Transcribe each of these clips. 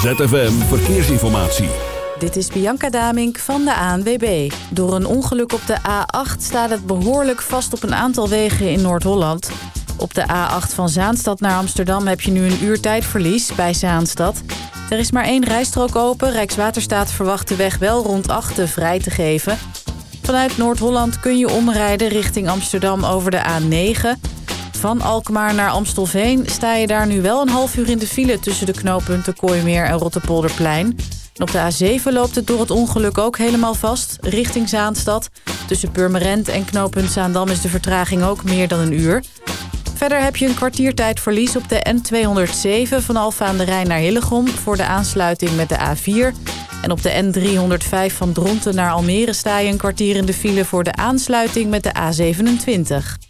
ZFM Verkeersinformatie. Dit is Bianca Damink van de ANWB. Door een ongeluk op de A8 staat het behoorlijk vast op een aantal wegen in Noord-Holland. Op de A8 van Zaanstad naar Amsterdam heb je nu een uur tijdverlies bij Zaanstad. Er is maar één rijstrook open. Rijkswaterstaat verwacht de weg wel rond 8 vrij te geven. Vanuit Noord-Holland kun je omrijden richting Amsterdam over de A9. Van Alkmaar naar Amstelveen sta je daar nu wel een half uur in de file... tussen de knooppunten Kooimeer en Rotterpolderplein. En op de A7 loopt het door het ongeluk ook helemaal vast, richting Zaanstad. Tussen Purmerend en knooppunt Zaandam is de vertraging ook meer dan een uur. Verder heb je een kwartiertijdverlies op de N207 van Alfa aan de Rijn naar Hillegom... voor de aansluiting met de A4... En op de N305 van Dronten naar Almere sta je een kwartier in de file voor de aansluiting met de A27.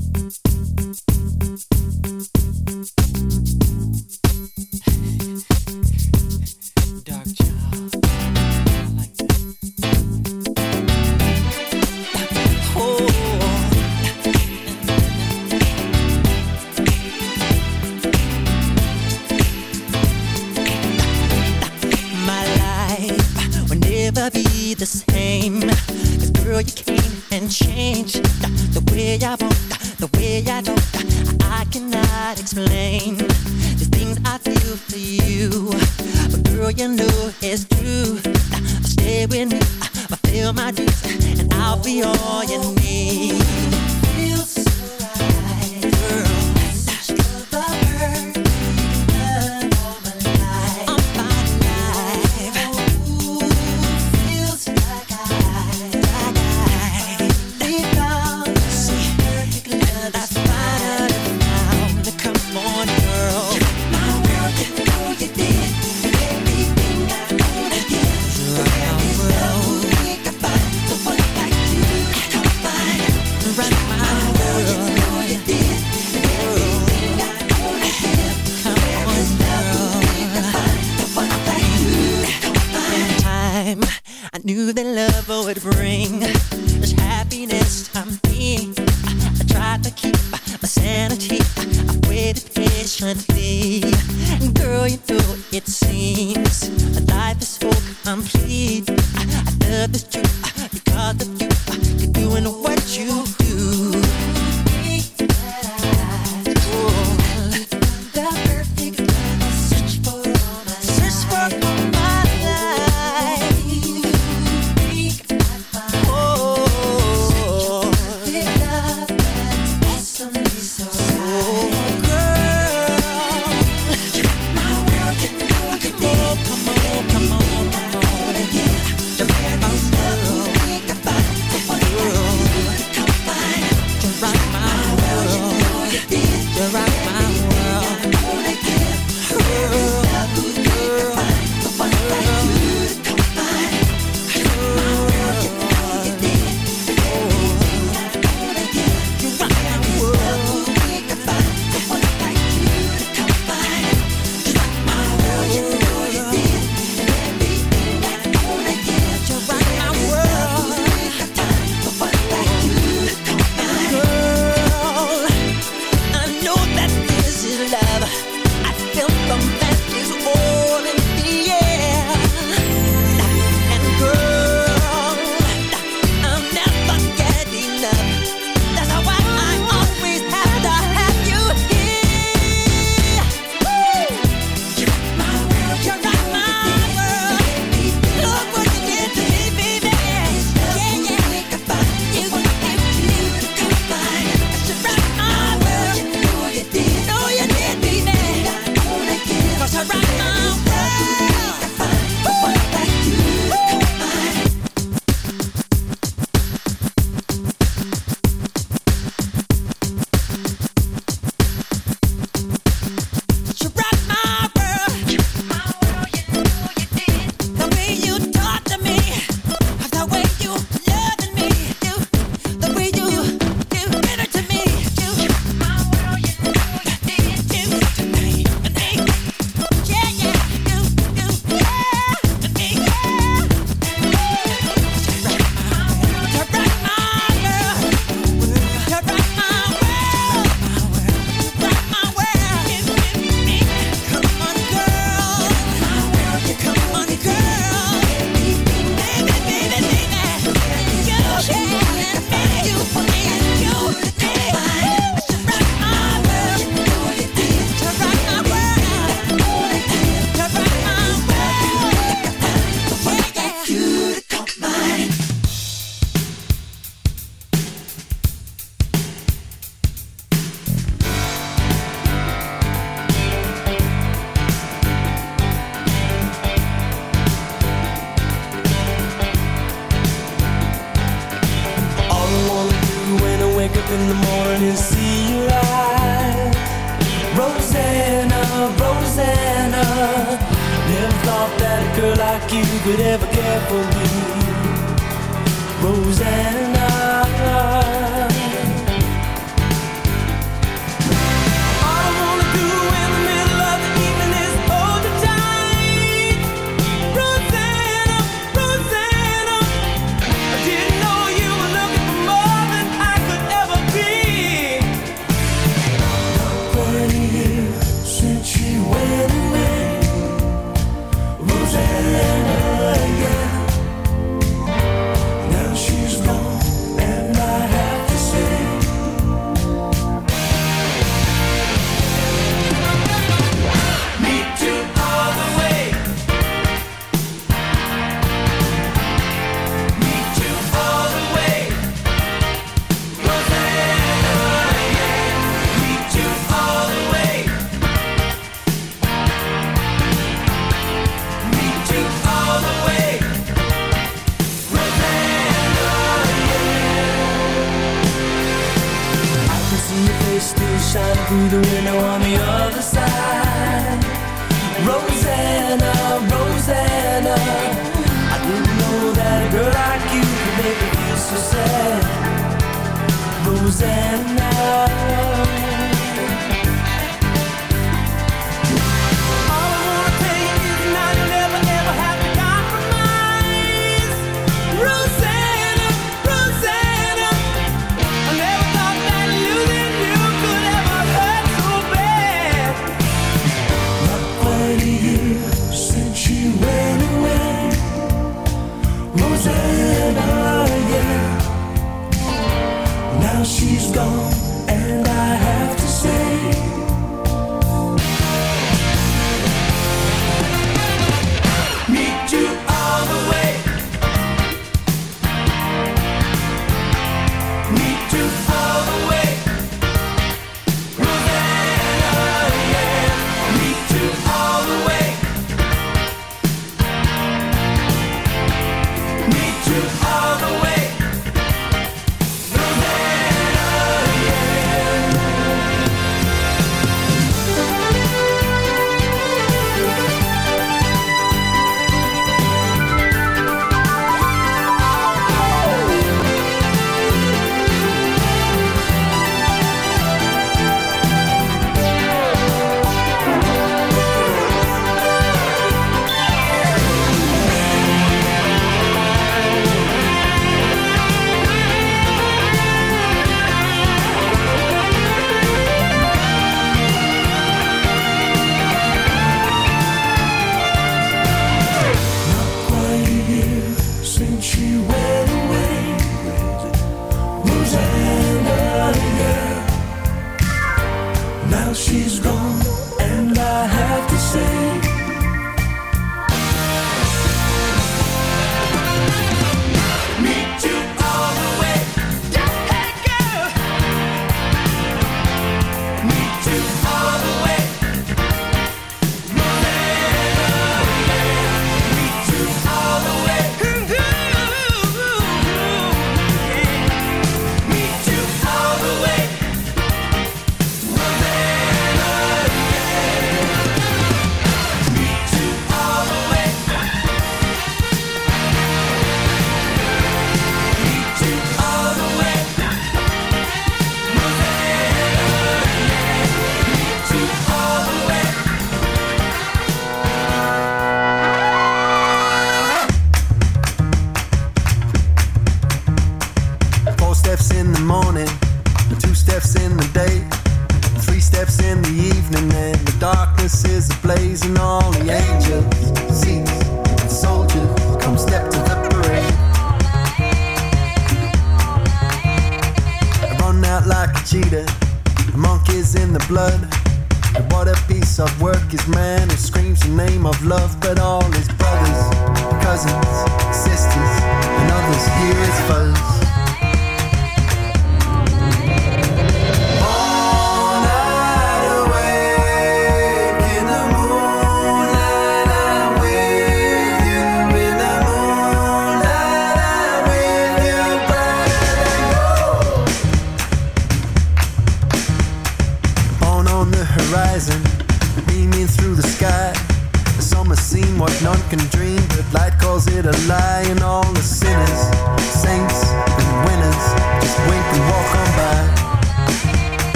The same. Cause girl, you came and changed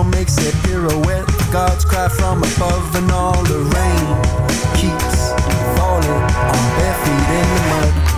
Black makes a pirouette. Gods cry from above, and all the rain keeps falling on bare feet in the mud.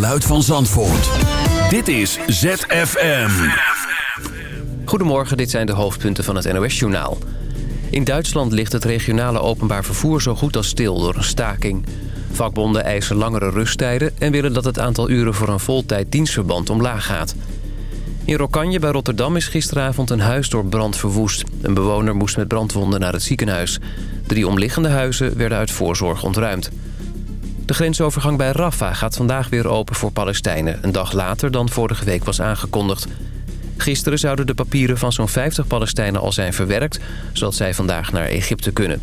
Luid van Zandvoort. Dit is ZFM. Goedemorgen, dit zijn de hoofdpunten van het NOS-journaal. In Duitsland ligt het regionale openbaar vervoer zo goed als stil door een staking. Vakbonden eisen langere rusttijden... en willen dat het aantal uren voor een voltijd dienstverband omlaag gaat. In Rokanje bij Rotterdam is gisteravond een huis door brand verwoest. Een bewoner moest met brandwonden naar het ziekenhuis. Drie omliggende huizen werden uit voorzorg ontruimd. De grensovergang bij Rafah gaat vandaag weer open voor Palestijnen... een dag later dan vorige week was aangekondigd. Gisteren zouden de papieren van zo'n 50 Palestijnen al zijn verwerkt... zodat zij vandaag naar Egypte kunnen.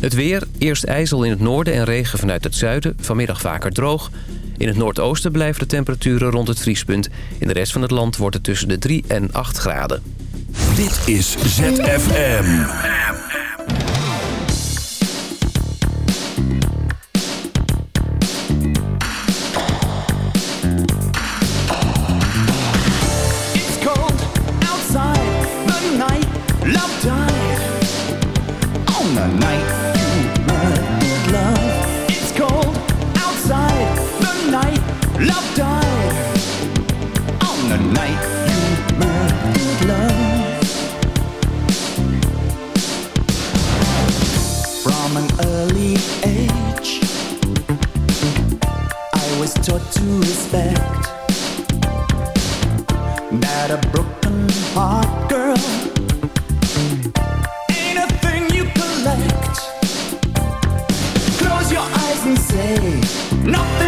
Het weer, eerst ijzel in het noorden en regen vanuit het zuiden. Vanmiddag vaker droog. In het noordoosten blijven de temperaturen rond het vriespunt. In de rest van het land wordt het tussen de 3 en 8 graden. Dit is ZFM. Not a broken heart girl ain't a thing you collect. Close your eyes and say nothing.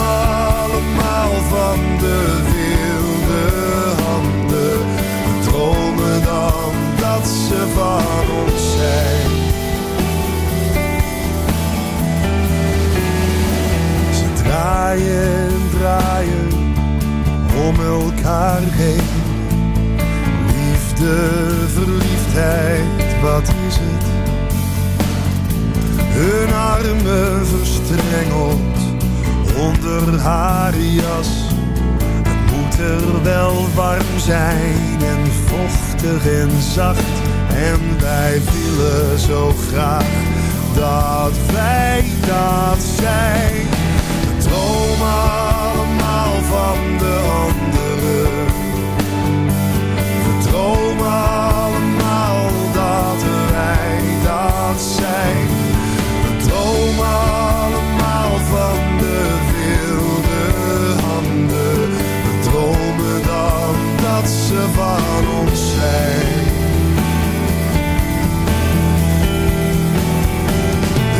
allemaal van de wilde handen. We dromen dan dat ze van ons zijn. Ze draaien en draaien om elkaar heen. Liefde, verliefdheid, wat is het? Hun armen verstrengeld onder haar jas. Het moet er wel warm zijn en vochtig en zacht. En wij willen zo graag dat wij dat zijn. We dromen allemaal van de anderen. We dromen allemaal dat wij dat zijn. We dromen ze van ons zijn.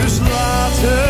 Dus laten